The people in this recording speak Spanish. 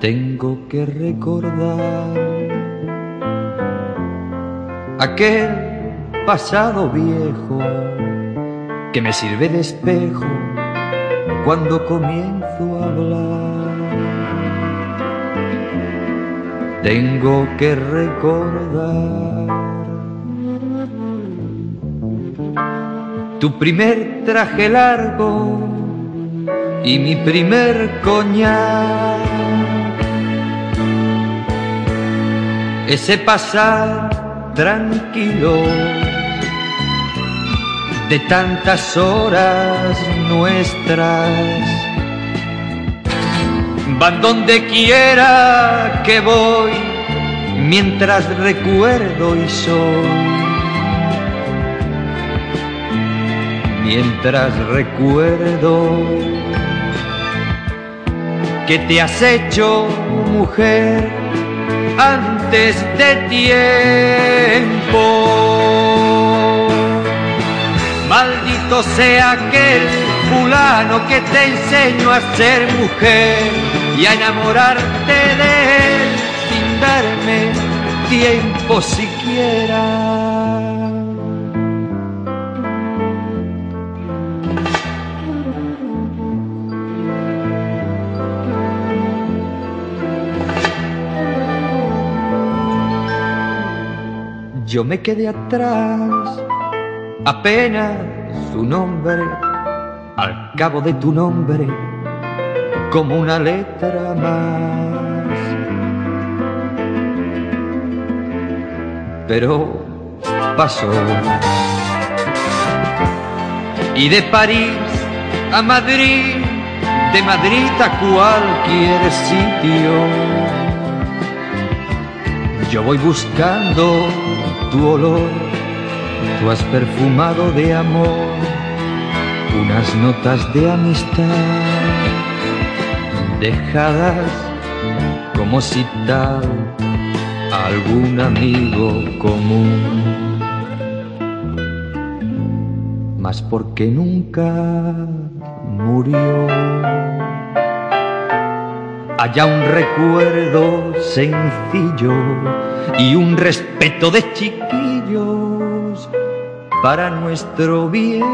que recordar aquel pasado viejo que me sirve de espejo cuando comienzo a hablar. Tengo que recordar tu primer traje largo y mi primer coñac. Ese pasar tranquilo de tantas horas nuestras. Van donde quiera que voy, mientras recuerdo y soy. Mientras recuerdo que te has hecho mujer antes de tiempo. Maldito sea aquel fulano que te enseñó a ser mujer y a enamorarte de él sin darme tiempo siquiera. Yo me quedé atrás, apenas su nombre, al cabo de tu nombre, como una letra más. Pero pasó. Y de París a Madrid, de Madrid a cualquier sitio, yo voy buscando tu olor, tú has perfumado de amor unas notas de amistad dejadas como si tal algún amigo común. Mas porque nunca murió. Haya un recuerdo sencillo y un respeto de chiquillos para nuestro viejo